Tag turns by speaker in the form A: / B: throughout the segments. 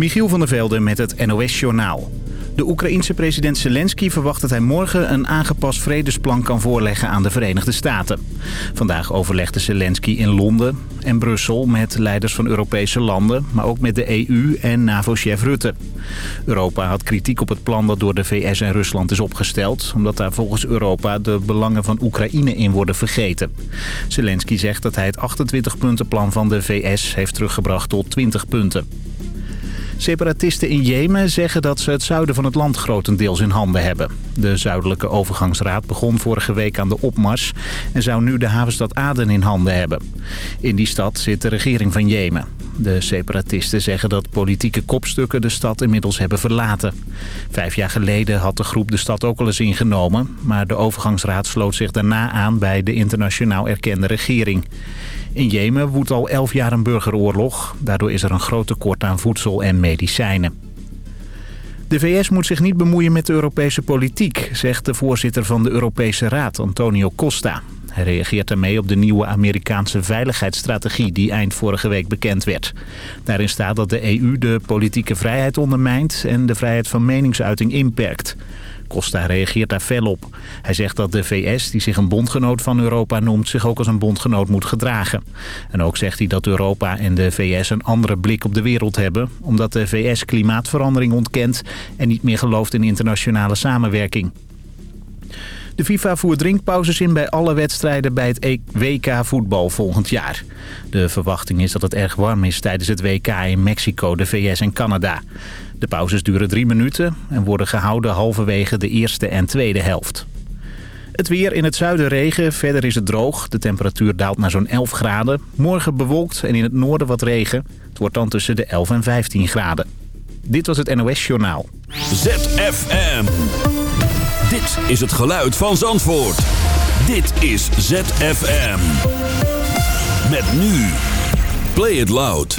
A: Michiel van der Velde met het NOS-journaal. De Oekraïense president Zelensky verwacht dat hij morgen een aangepast vredesplan kan voorleggen aan de Verenigde Staten. Vandaag overlegde Zelensky in Londen en Brussel met leiders van Europese landen, maar ook met de EU en NAVO-chef Rutte. Europa had kritiek op het plan dat door de VS en Rusland is opgesteld, omdat daar volgens Europa de belangen van Oekraïne in worden vergeten. Zelensky zegt dat hij het 28-puntenplan van de VS heeft teruggebracht tot 20 punten. Separatisten in Jemen zeggen dat ze het zuiden van het land grotendeels in handen hebben. De Zuidelijke Overgangsraad begon vorige week aan de opmars... en zou nu de havenstad Aden in handen hebben. In die stad zit de regering van Jemen. De separatisten zeggen dat politieke kopstukken de stad inmiddels hebben verlaten. Vijf jaar geleden had de groep de stad ook al eens ingenomen... maar de overgangsraad sloot zich daarna aan bij de internationaal erkende regering. In Jemen woedt al elf jaar een burgeroorlog. Daardoor is er een groot tekort aan voedsel en medicijnen. De VS moet zich niet bemoeien met de Europese politiek, zegt de voorzitter van de Europese Raad, Antonio Costa. Hij reageert daarmee op de nieuwe Amerikaanse veiligheidsstrategie die eind vorige week bekend werd. Daarin staat dat de EU de politieke vrijheid ondermijnt en de vrijheid van meningsuiting inperkt. Costa reageert daar fel op. Hij zegt dat de VS, die zich een bondgenoot van Europa noemt... zich ook als een bondgenoot moet gedragen. En ook zegt hij dat Europa en de VS een andere blik op de wereld hebben... omdat de VS klimaatverandering ontkent... en niet meer gelooft in internationale samenwerking. De FIFA voert drinkpauzes in bij alle wedstrijden bij het WK voetbal volgend jaar. De verwachting is dat het erg warm is tijdens het WK in Mexico, de VS en Canada. De pauzes duren drie minuten en worden gehouden halverwege de eerste en tweede helft. Het weer in het zuiden regen, verder is het droog. De temperatuur daalt naar zo'n 11 graden. Morgen bewolkt en in het noorden wat regen. Het wordt dan tussen de 11 en 15 graden. Dit was het NOS Journaal.
B: ZFM. Dit is het geluid van Zandvoort. Dit is ZFM. Met nu. Play it loud.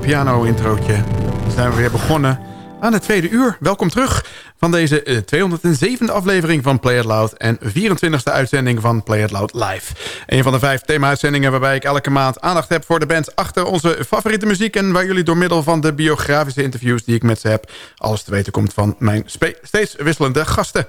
C: Met het kalme piano introotje zijn we weer begonnen
D: aan het tweede uur. Welkom terug deze 207e eh, aflevering van Play It Loud... en 24e uitzending van Play It Loud Live. Een van de vijf thema-uitzendingen waarbij ik elke maand aandacht heb... voor de band achter onze favoriete muziek... en waar jullie door middel van de biografische interviews die ik met ze heb... alles te weten komt van mijn steeds wisselende gasten.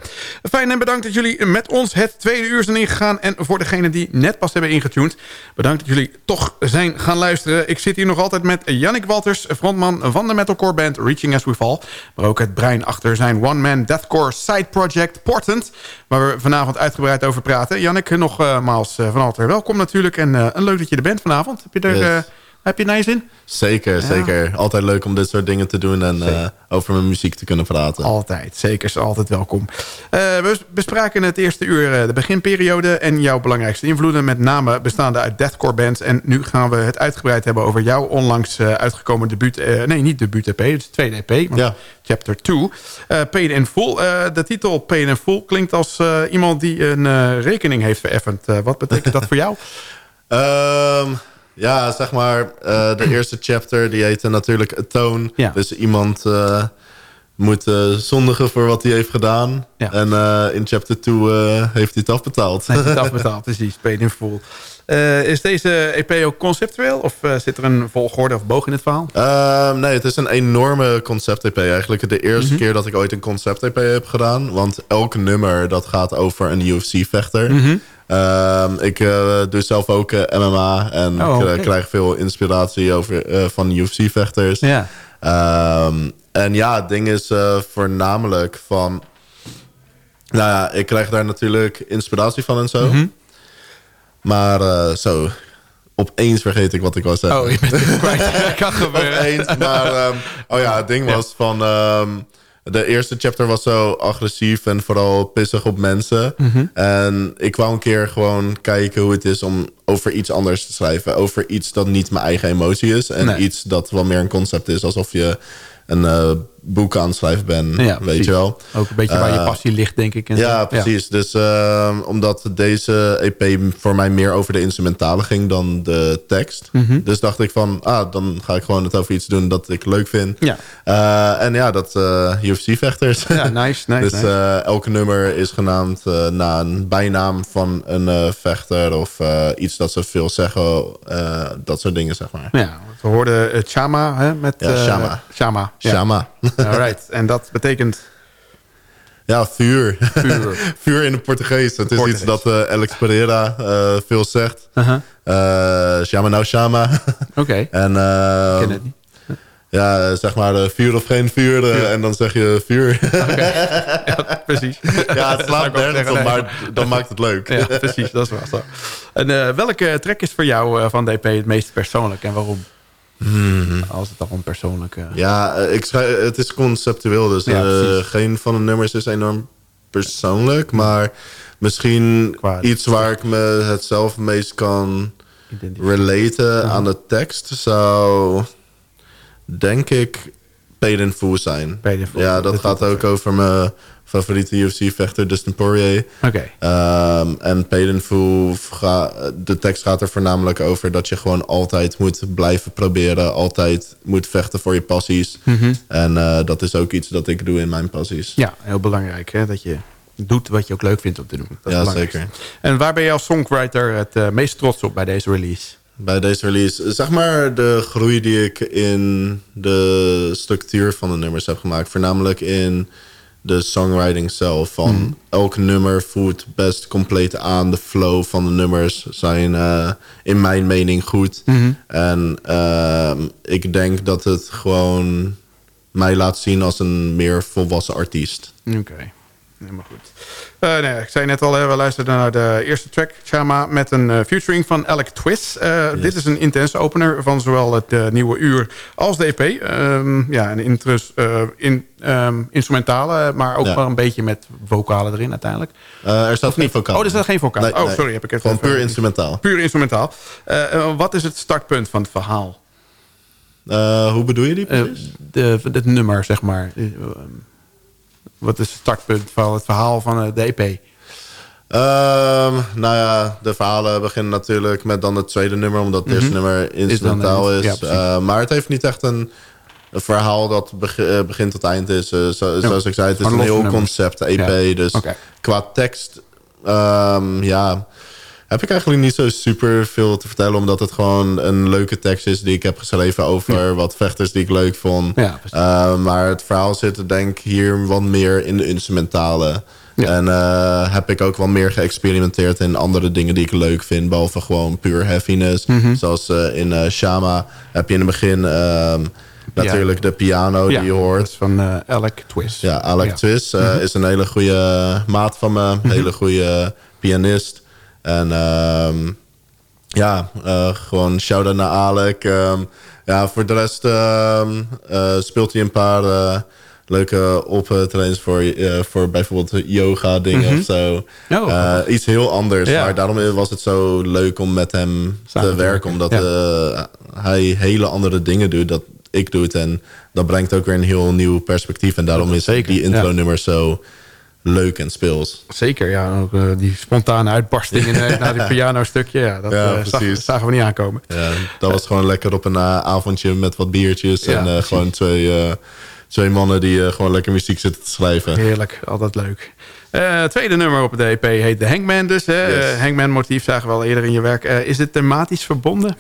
D: Fijn en bedankt dat jullie met ons het tweede uur zijn ingegaan... en voor degenen die net pas hebben ingetuned... bedankt dat jullie toch zijn gaan luisteren. Ik zit hier nog altijd met Yannick Walters, frontman van de metalcore band Reaching As We Fall... maar ook het brein achter zijn one-man deathcore side project Portent... waar we vanavond uitgebreid over praten. Jannik, nogmaals uh, van altijd welkom natuurlijk. En uh, leuk dat je er bent vanavond. Heb je er... Yes. Heb je naar zin?
C: Zeker, zeker. Altijd leuk om dit soort dingen te doen en uh, over mijn muziek te kunnen praten.
D: Altijd, zeker. Is altijd welkom. Uh, we bespraken het eerste uur uh, de beginperiode en jouw belangrijkste invloeden. Met name bestaande uit deathcore bands. En nu gaan we het uitgebreid hebben over jouw onlangs uitgekomen debuut. nee, niet debuut EP, het is tweede EP. Maar ja. Chapter 2. Pain in Full. de titel Pain in Full klinkt als iemand die een rekening heeft vereffend. wat betekent dat voor jou?
C: Um, ja, zeg maar, uh, de eerste chapter die heette natuurlijk Atone. Ja. Dus iemand uh, moet uh, zondigen voor wat hij heeft gedaan. Ja. En in chapter 2 heeft hij het afbetaald.
D: Heeft hij het afbetaald, precies. Paid in full. is deze EP ook conceptueel? Of zit er een volgorde of boog in het verhaal?
C: Ehm, nee, het is een enorme concept-EP eigenlijk. De eerste mhm. keer dat ik ooit een concept-EP heb gedaan. Want elk nummer dat gaat over een UFC-vechter. Mm ik uh, doe zelf ook uh, eh, MMA en oh, ik krijg veel inspiratie over, uh, van UFC-vechters. Ja. Um, en ja, het ding is voornamelijk van... Nou ja, ik krijg daar natuurlijk inspiratie van en zo. Mm -hmm. Maar zo, opeens vergeet ik wat ik was zeggen.
D: Oh, je bent het kwijt. kan gebeuren.
C: opeens, maar... Um, oh ja, het ding was van... Um, de eerste chapter was zo agressief en vooral pissig op mensen. Mhm. En ik wou een keer gewoon kijken hoe het is om over iets anders te schrijven. Over iets dat niet mijn eigen emotie is. En iets dat wel meer een concept is. Alsof je een uh, boek aan het schrijven ben, ja, weet je wel.
D: Ook een beetje waar je eh, passie ligt, denk ik.
C: En ja, precies. Dus uh, omdat deze EP voor mij meer over de instrumentale ging dan de tekst. Mhm. Dus dacht ik van, ah, dan ga ik gewoon het over iets doen dat ik leuk vind. Ja. Uh, en ja, dat UFC-vechters.
D: Ja, nice, nice.
C: dus elke nummer is genaamd na een bijnaam van een vechter of iets dat ze veel zeggen. dat soort dingen, zeg maar.
D: Ja, we hoorden Chama, hè, met...
C: Ja, Shama.
D: Shama.
C: Shama.
D: Alright, en dat betekent...
C: Ja, vuur. Vuur, vuur in het Portugees. Het is iets dat uh, Alex Pereira uh, veel zegt. Uh -huh. uh, shama nou shama.
D: Oké. Okay.
C: en ken het niet. Ja, zeg maar vuur of geen vuur. vuur. En dan zeg je vuur.
D: Okay. Ja, precies.
C: Ja, het slaat nergens op, maar dan maakt het leuk.
D: Ja, precies. Dat is wel zo. En welke track is voor jou van DP het meest persoonlijk en waarom?
C: Hmm.
D: Als het dan persoonlijk... Uh...
C: Ja, eh, ik schrijf, het is conceptueel. Dus uh, geen van de nummers is enorm persoonlijk. Maar misschien iets waar ik me het zelf meest kan relaten aan de tekst... zou denk ik Paid in Full zijn. Ja, dat gaat ook over me favoriete UFC-vechter Dustin Poirier.
D: Oké.
C: Ehm, en Full, de tekst gaat er voornamelijk over dat je gewoon altijd moet blijven proberen. Altijd moet vechten voor je passies. Mhm. En uh, dat is ook iets dat ik doe in mijn passies.
D: Ja, heel belangrijk hè? dat je doet wat je ook leuk vindt om te doen.
C: Dat ja, zeker.
D: En waar ben je als songwriter het uh, meest trots op bij deze release?
C: Bij deze release, zeg maar de groei die ik in de structuur van de nummers heb gemaakt. Voornamelijk in de songwriting zelf. Van mm. elk nummer voelt best compleet aan. De flow van de nummers zijn uh, in mijn mening goed. Mm-hmm. En uh, ik denk dat het gewoon mij laat zien als een meer volwassen artiest.
D: Oké, okay. helemaal goed. Uh, nee, ik zei net al, we luisterden naar de eerste track, Chama, met een uh, featuring van Alec Twist. Uh, Dit is een intense opener van zowel het nieuwe uur als de EP. Um, ja, een interest, in, um, instrumentale, maar ook ja. wel een beetje met vocalen erin uiteindelijk.
C: er staat geen vocaal.
D: Oh, er staat geen vocaal. Nee, oh, sorry, heb ik het
C: Gewoon puur instrumentaal.
D: Puur instrumentaal. wat is het startpunt van het verhaal?
C: hoe bedoel je die precies?
D: de, het nummer, zeg maar wat is het startpunt van het verhaal van eh, de EP? Um,
C: ehm, nou ja, de verhalen beginnen natuurlijk met dan het tweede nummer, omdat het eerste mhm. nummer instrumentaal is. is. Uh, maar het heeft niet echt een een verhaal dat begint tot eind is. zoals ik zei, het is een heel concept EP. Dus qua tekst, um, ja heb ik eigenlijk niet zo super veel te vertellen. Omdat het gewoon een leuke tekst is die ik heb geschreven over wat vechters die ik leuk vond. Ja, uh, maar het verhaal zit denk ik hier wat meer in de instrumentale. En uh, heb ik ook wel meer geëxperimenteerd in andere dingen die ik leuk vind. Behalve gewoon puur heaviness. Mm Zoals uh, in Shama heb je in het begin... Ehm, natuurlijk de piano die je hoort.
E: van Alec Twist.
C: Ja, Alec Twist -hmm. is een hele goede maat van me. Mm Hele goede pianist. En um, ja, uh, gewoon shout-out naar Alec. Um, ja, voor de rest um, uh, speelt hij een paar uh, leuke optrains voor, voor bijvoorbeeld yoga dingen mm -hmm. of zo. Oh, iets heel anders. Ja. Maar daarom was het zo leuk om met hem Samen te werken. Omdat ja. hij hele andere dingen doet dat ik doe. En dat brengt ook weer een heel nieuw perspectief. En daarom is zeker. die intro-nummer zo leuk en speels.
E: Zeker, ja. Ook, uh, die spontane uitbarsting in, uh, na die piano-stukje. Ja, dat ja, uh, zagen we niet aankomen.
C: Ja, dat was gewoon lekker op een avondje met wat biertjes. Ja, en gewoon twee, twee mannen die gewoon lekker muziek zitten te schrijven.
E: Heerlijk, altijd leuk. tweede nummer op de EP heet The Hangman dus. Hè? Yes. Hangman motief zagen we al eerder in je werk. is het thematisch verbonden?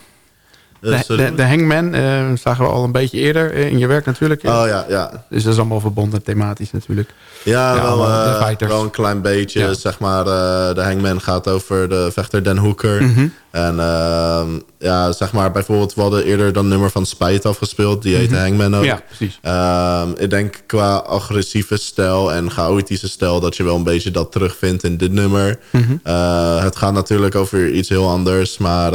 E: De, de, de, Hangman uh, zagen we al een beetje eerder in je werk natuurlijk.
C: Oh ja, ja.
E: Dus dat is allemaal verbonden thematisch natuurlijk.
C: Ja, ja wel, uh, wel, een klein beetje. Zeg maar, uh, de Hangman gaat over de vechter Den Hoeker. Mm -hmm. En ehm, ja, zeg maar bijvoorbeeld, we hadden eerder dan nummer van Spijt afgespeeld. Die heet mm -hmm. Hangman ook.
E: Ja, precies.
C: Ehm, ik denk qua agressieve stijl en chaotische stijl... dat je wel een beetje dat terugvindt in dit nummer. Mm -hmm. het gaat natuurlijk over iets heel anders, maar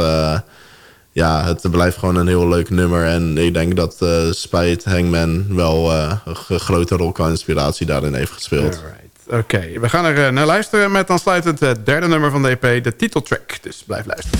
C: ja, het blijft gewoon een heel leuk nummer. En ik denk dat uh, Spite Hangman wel uh, een grote rol qua inspiratie daarin heeft gespeeld.
E: Oké, we gaan er uh, naar luisteren met dan sluitend het derde nummer van de EP, de titeltrack. Dus blijf luisteren.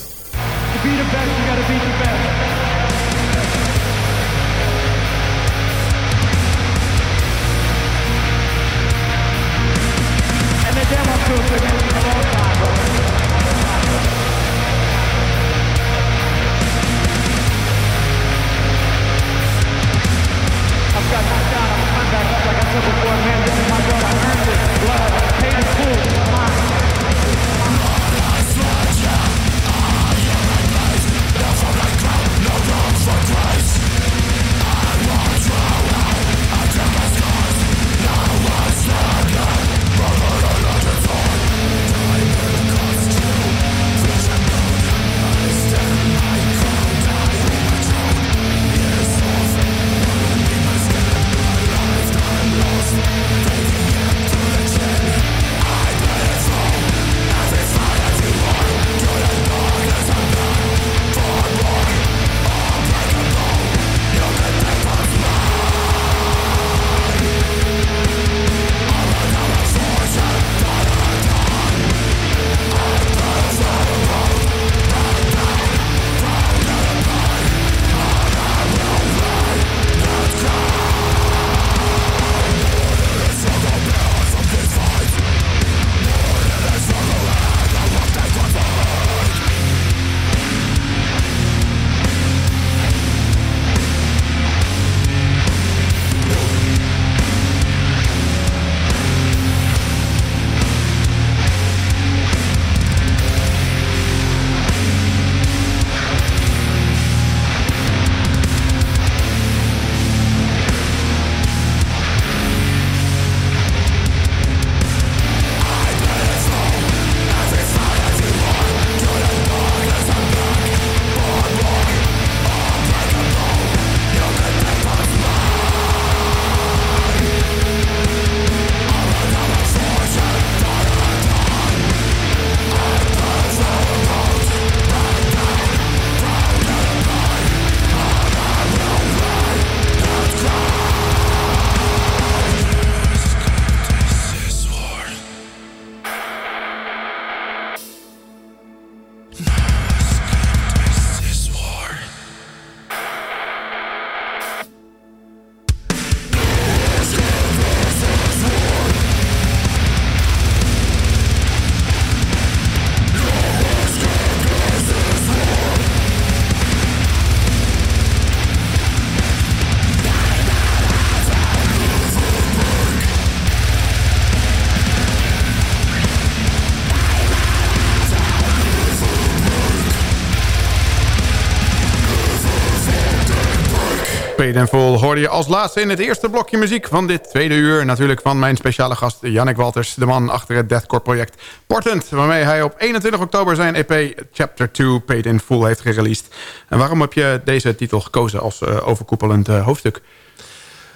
F: Paid in Full
D: hoorde je als laatste in het eerste blokje muziek van dit tweede uur. Natuurlijk van mijn speciale gast Jannik Walters, de man achter het deathcore project Portent. Waarmee hij op 21 oktober zijn EP Chapter 2 Paid in Full heeft gereleased. En waarom heb je deze titel gekozen als uh, overkoepelend uh, hoofdstuk?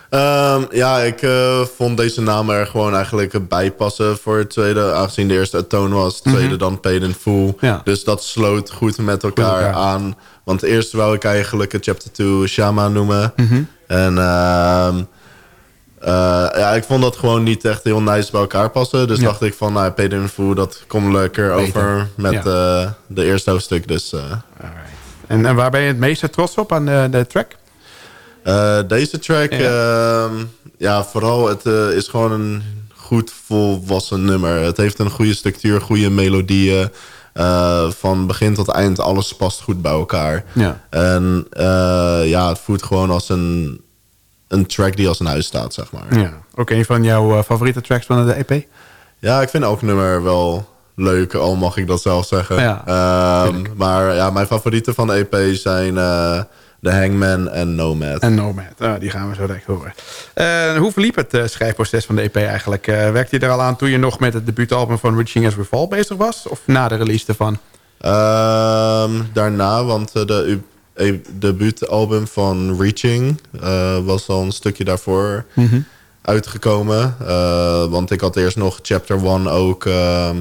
C: Um, ja, ik uh, vond deze naam er gewoon eigenlijk bijpassen voor het tweede. Aangezien de eerste Atone was, het tweede mm -hmm. dan Paid in Full. Ja. Dus dat sloot goed met elkaar, elkaar. aan. Want eerst wou ik eigenlijk het chapter 2 Shama noemen. Mm -hmm. En uh, uh, ja, ik vond dat gewoon niet echt heel nice bij elkaar passen. Dus ja. dacht ik van, nou, Paid in Full, dat komt lekker Beter. over met ja. uh, de eerste hoofdstuk. Dus,
D: en, en waar ben je het meeste trots op aan de, de track?
C: Uh, deze track, ja, uh, ja vooral het uh, is gewoon een goed volwassen nummer. Het heeft een goede structuur, goede melodieën. van begin tot eind, alles past goed bij elkaar. Ja. En ja, het voelt gewoon als een, een track die als een huis staat, zeg maar.
D: Ja. Ook een van jouw favoriete tracks van de EP?
C: Ja, ik vind elk nummer wel leuk, al mag ik dat zelf zeggen. Ja, um, maar ja, mijn favorieten van de EP zijn... The Hangman en Nomad.
D: En Nomad, oh, die gaan we zo direct horen. Uh, hoe verliep het uh, schrijfproces van de EP eigenlijk? Uh, werkte je er al aan toen je nog met het debuutalbum van Reaching As We Fall bezig was? Of na de release ervan?
C: Um, daarna, want de debuutalbum van Reaching was al een stukje daarvoor mm -hmm. uitgekomen. want ik had eerst nog Chapter 1 ook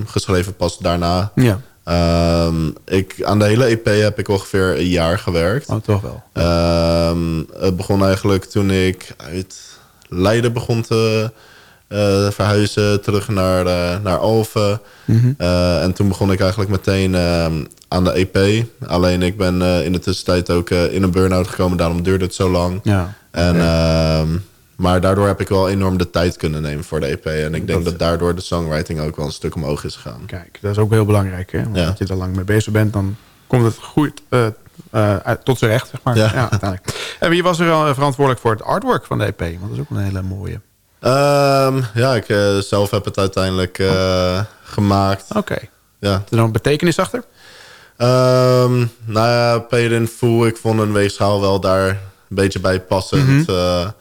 C: geschreven pas daarna. Ja. Um, ik, aan de hele EP heb ik ongeveer een jaar gewerkt.
D: Oh, toch wel.
C: Um, het begon eigenlijk toen ik uit Leiden begon te uh, verhuizen. Terug naar, uh, naar Alphen. Mm -hmm. uh, en toen begon ik eigenlijk meteen aan de EP. Alleen ik ben in de tussentijd ook in een burn-out gekomen. Daarom duurde het zo lang. Ja. En... Okay. Maar daardoor heb ik wel enorm de tijd kunnen nemen voor de EP. En ik denk dat, dat daardoor de songwriting ook wel een stuk omhoog is gegaan.
D: Kijk, dat is ook heel belangrijk. Hè? Want ja. als je er lang mee bezig bent, dan komt het goed uh, uh, tot z'n recht. Zeg maar. ja. ja uiteindelijk. En wie was er al verantwoordelijk voor het artwork van de EP? Want dat is ook een hele mooie.
C: Um, ja, ik uh, zelf heb het uiteindelijk oh. gemaakt.
D: Oké. Okay. Ja. Is er dan een betekenis achter?
C: Um, nou ja, Paid in Full, ik vond een weegschaal wel daar een beetje bij passend. Mm -hmm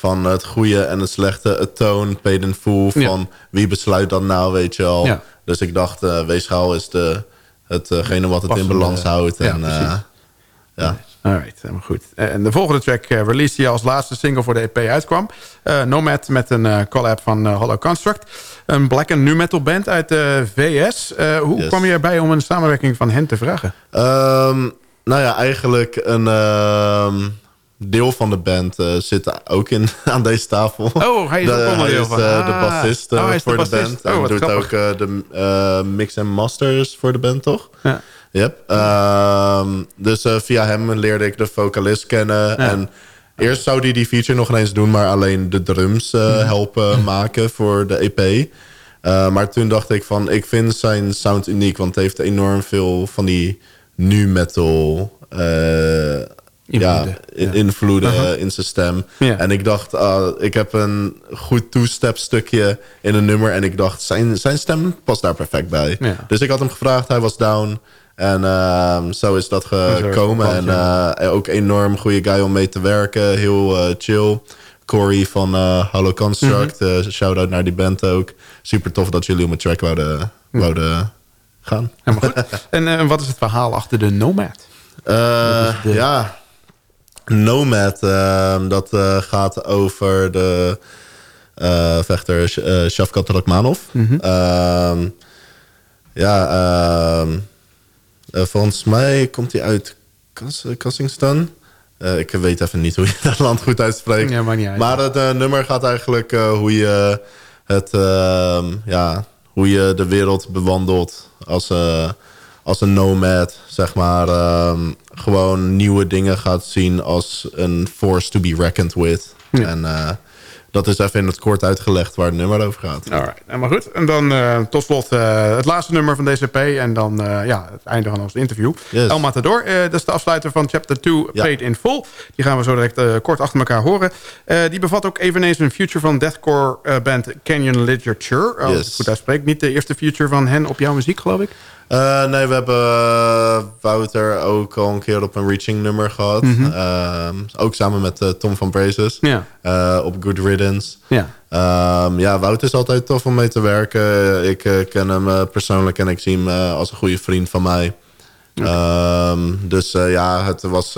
C: van het goede en het slechte, het toon, paid full, van ja. wie besluit dat nou, weet je al. Ja. Dus ik dacht, uh, weegschaal is de, hetgene wat het in balans houdt. Ja, en, uh, ja.
D: Alright, helemaal goed. En de volgende track uh, release die als laatste single voor de EP uitkwam. Nomad met een collab van Hollow Construct. Een black and nu metal band uit de VS. hoe yes. kwam je erbij om een samenwerking van hen te vragen?
C: Um, nou ja, eigenlijk een... Deel van de band uh, zit ook in, aan deze tafel.
D: Oh, hij is de, ook onderdeel van.
C: Uh, de bassist uh, oh, voor de, de band. Oh, en doet grappig. ook de mix en masters voor de band, toch? Ja. Yep. Um, dus via hem leerde ik de vocalist kennen. Ja. En eerst zou hij die feature nog eens doen... maar alleen de drums helpen maken voor de EP. maar toen dacht ik van... ik vind zijn sound uniek... want het heeft enorm veel van die nu metal invloeden. Ja, invloeden uh -huh. in zijn stem. Ja. En ik dacht, uh, ik heb een goed two-step stukje in een nummer. En ik dacht, zijn, zijn stem past daar perfect bij. Ja. Dus ik had hem gevraagd, hij was down. En uh, zo is dat gekomen. En uh, ook enorm goede guy om mee te werken. Heel uh, chill. Corey van Hollow Construct. Mm -hmm. Shout-out naar die band ook. Super tof dat jullie om het track wouden, wouden gaan.
D: Goed. en wat is het verhaal achter de Nomad?
C: De... Ja, Nomad, uh, dat uh, gaat over de uh, vechter uh, Shavkat Rakmanov. Mm -hmm. ja, ehm, volgens mij komt hij uit Kazakhstan. ik weet even niet hoe je dat land goed uitspreekt. Ja, maar niet uit. maar het nummer gaat eigenlijk hoe je het, ehm, ja, hoe je de wereld bewandelt als als een nomad, zeg maar, um, gewoon nieuwe dingen gaat zien als een force to be reckoned with. Ja. En uh, dat is even in het kort uitgelegd waar het nummer over gaat.
D: Alright, maar goed. En dan uh, tot slot uh, het laatste nummer van DCP en dan ja, het einde van ons interview. Yes. El Matador, dat is de afsluiter van chapter 2, ja. Paid in Full. Die gaan we zo direct kort achter elkaar horen. die bevat ook eveneens een future van deathcore band Canyon Literature. Als yes. ik het goed uitspreek. Niet de eerste future van hen op jouw muziek, geloof ik?
C: Uh, nee, we hebben uh, Wouter ook al een keer op een reaching nummer gehad. Mm -hmm. uh, ook samen met Tom van Brazes.
D: Ja.
C: op Good Riddance.
D: Ja.
C: Um, ja, Wouter is altijd tof om mee te werken. Ik ken hem persoonlijk en ik zie hem als een goede vriend van mij. Okay. Um, dus ja, het was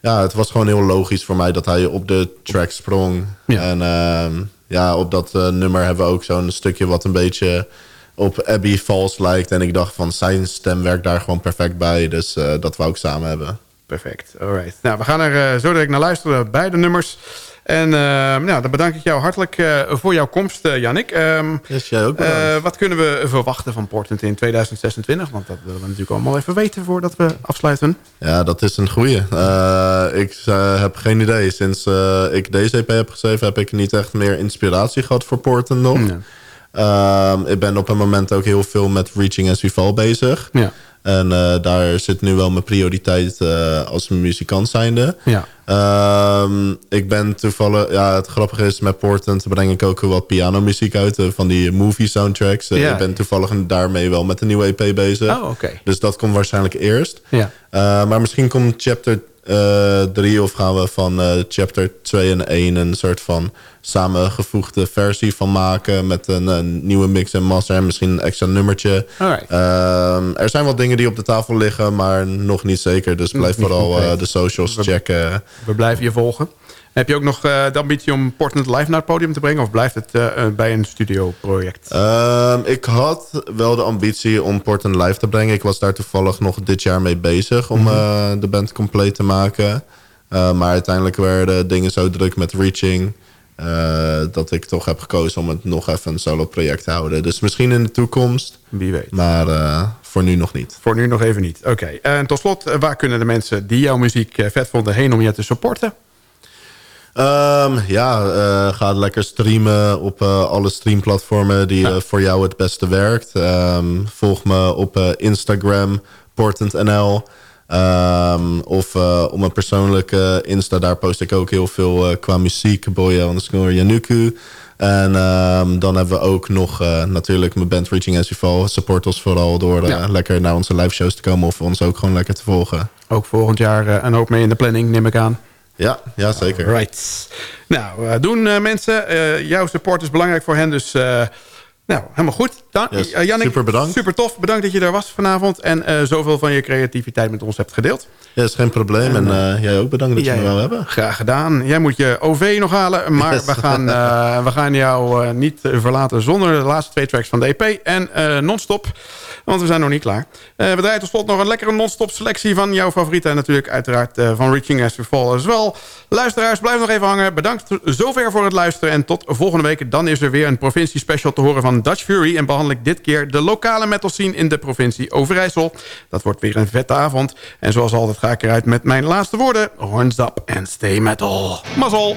C: ja, het was gewoon heel logisch voor mij dat hij op de track sprong.
D: Ja.
C: En ja, op dat nummer hebben we ook zo'n stukje wat een beetje op Abby Falls lijkt. En ik dacht van zijn stem werkt daar gewoon perfect bij. Dus uh, dat we ook samen hebben.
D: Perfect, alright. Nou, we gaan er zo direct naar luisteren, beide nummers. En uh, nou, dan bedank ik jou hartelijk uh, voor jouw komst, uh, Jannik. Um,
C: yes, jij ook
D: wat kunnen we verwachten van Portland in 2026? Want dat willen we natuurlijk allemaal even weten voordat we afsluiten.
C: Ja, dat is een goeie. ik heb geen idee. Sinds ik deze EP heb geschreven heb ik niet echt meer inspiratie gehad voor Portland nog. Um, ik ben op een moment ook heel veel met Reaching as We Fall bezig.
D: Ja.
C: En daar zit nu wel mijn prioriteit als muzikant zijnde.
D: Ja.
C: Um, ik ben toevallig... Ja, het grappige is, met Portland breng ik ook wat pianomuziek uit. Uh, van die movie soundtracks.
D: Ja.
C: Ik ben toevallig daarmee wel met een nieuwe EP bezig.
D: Oh, oké. Okay.
C: Dus dat komt waarschijnlijk eerst.
D: Ja.
C: Maar misschien komt chapter 3 of gaan we van chapter 2 en 1 een soort van samengevoegde versie van maken. Met een, een nieuwe mix en master en misschien een extra nummertje. Um, er zijn wat dingen die op de tafel liggen, maar nog niet zeker. Dus blijf vooral uh, de socials
D: we,
C: checken.
D: We blijven je volgen. Heb je ook nog uh, de ambitie om Portland live naar het podium te brengen? Of blijft het uh, bij een studioproject?
C: Um, ik had wel de ambitie om Portland live te brengen. Ik was daar toevallig nog dit jaar mee bezig om mm -hmm. de band compleet te maken. maar uiteindelijk werden dingen zo druk met Reaching... Uh, dat ik toch heb gekozen om het nog even een solo project te houden. Dus misschien in de toekomst.
D: Wie weet.
C: Maar uh, voor nu nog niet.
D: Voor nu nog even niet. Oké. Okay. En tot slot, waar kunnen de mensen die jouw muziek vet vonden heen om je te supporten?
C: Um, ja, uh, ga lekker streamen op alle streamplatformen die ja. voor jou het beste werkt. Um, volg me op Instagram, PortlandNL. Um, of op mijn persoonlijke Insta, daar post ik ook heel veel qua muziek. Boya underscore Yanuku. En um, dan hebben we ook nog uh, natuurlijk mijn band Reaching As You Fall. Support ons vooral door ja. lekker naar onze live shows te komen. Of ons ook gewoon lekker te volgen.
D: Ook volgend jaar een hoop mee in de planning, neem ik aan.
C: Ja, ja zeker.
D: Right. Nou, doen mensen. jouw support is belangrijk voor hen, dus... Nou, helemaal goed. Dan,
C: yes,
D: uh, Jannik,
C: super bedankt.
D: Super tof. Bedankt dat je er was vanavond. En uh, zoveel van je creativiteit met ons hebt gedeeld.
C: Ja, is geen probleem. En, en uh, jij ook bedankt dat
D: jij,
C: je me wel hebben.
D: Graag gedaan. Jij moet je OV nog halen. Maar yes. we, gaan, we gaan jou niet verlaten zonder de laatste twee tracks van de EP. En non-stop. Want we zijn nog niet klaar. we draaien tot slot nog een lekkere non-stop selectie van jouw favorieten. En natuurlijk uiteraard van Reaching As We Fall as well. Luisteraars, blijf nog even hangen. Bedankt zover voor het luisteren. En tot volgende week. Dan is er weer een provincie special te horen van Dutch Fury en behandel ik dit keer de lokale metal scene in de provincie Overijssel. Dat wordt weer een vette avond. En zoals altijd ga ik eruit met mijn laatste woorden. Horns up and stay metal. Mazzel!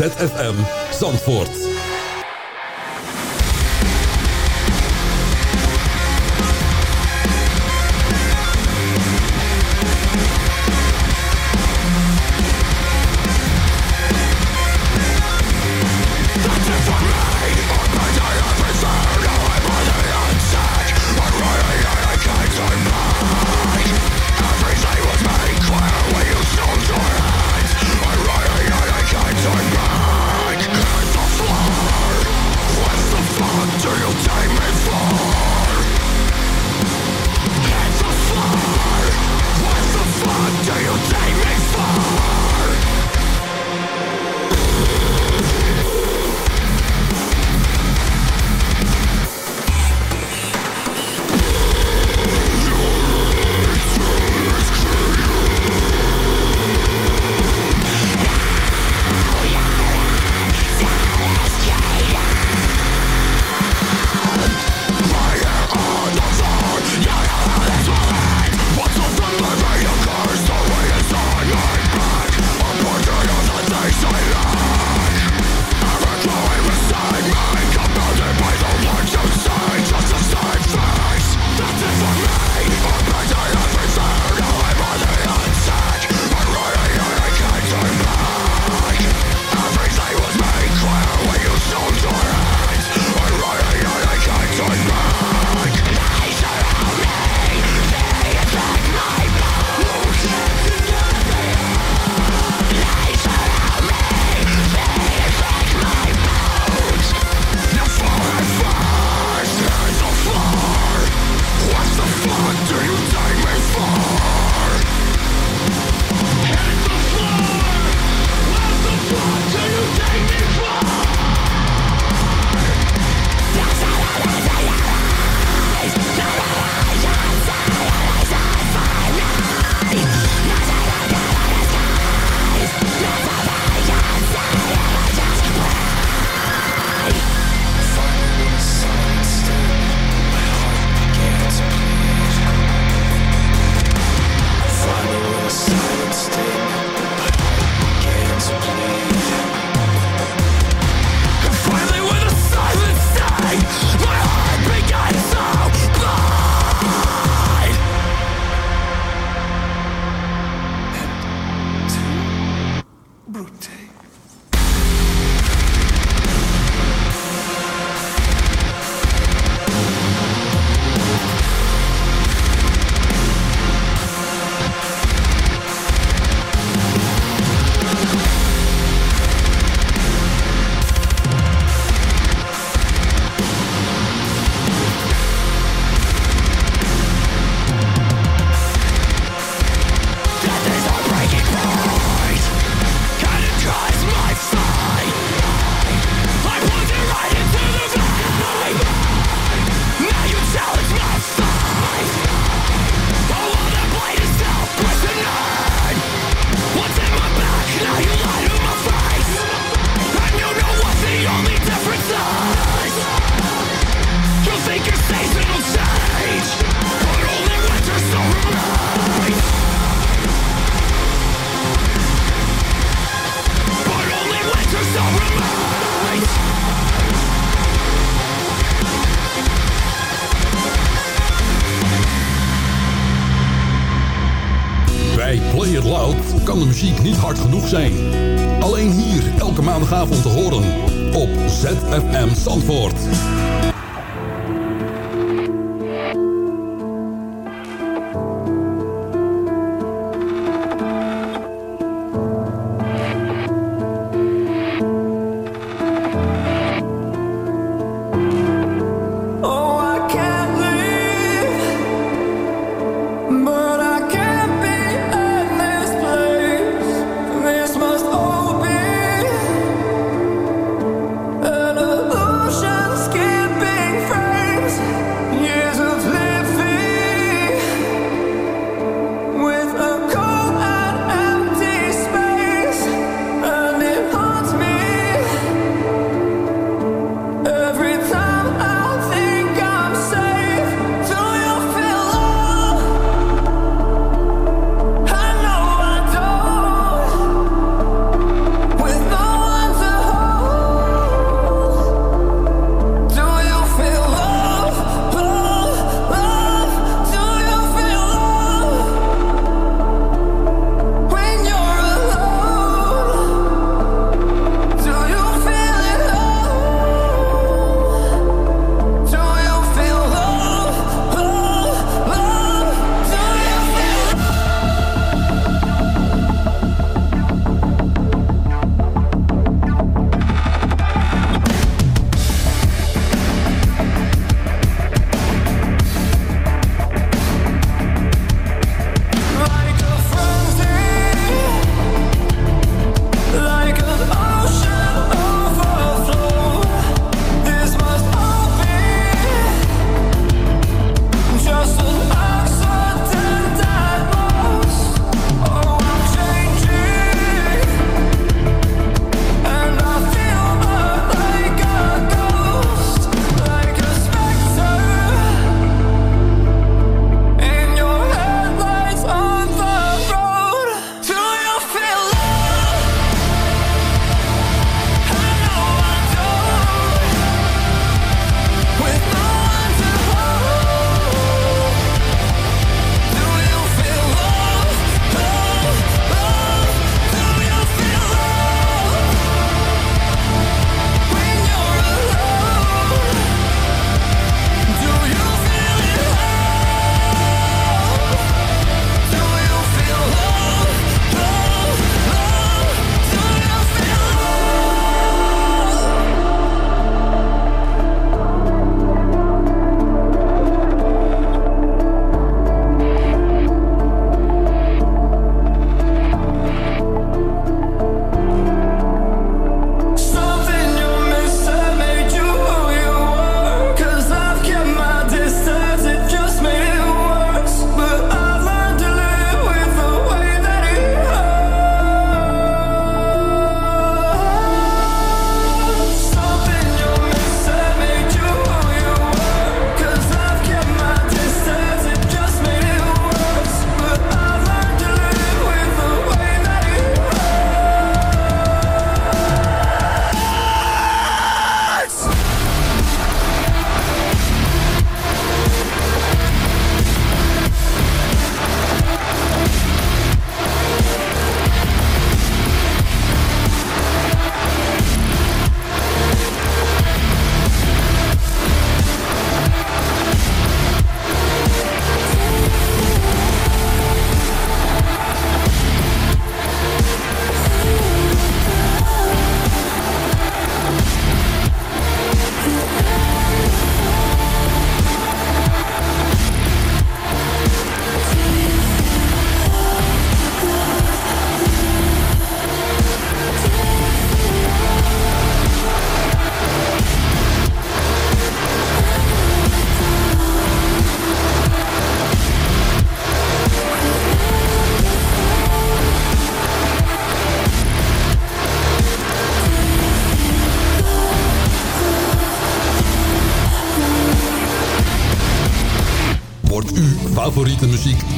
E: ZFM Zandvoort.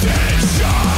F: Decision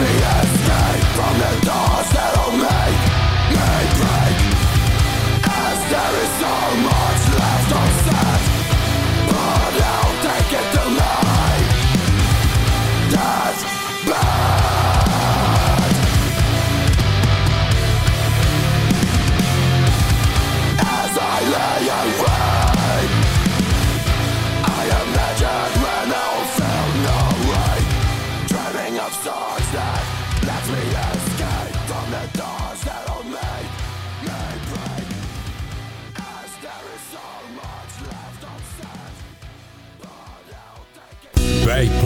F: me escape from the dark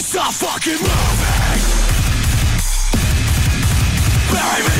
G: I saw fucking movies. Bury me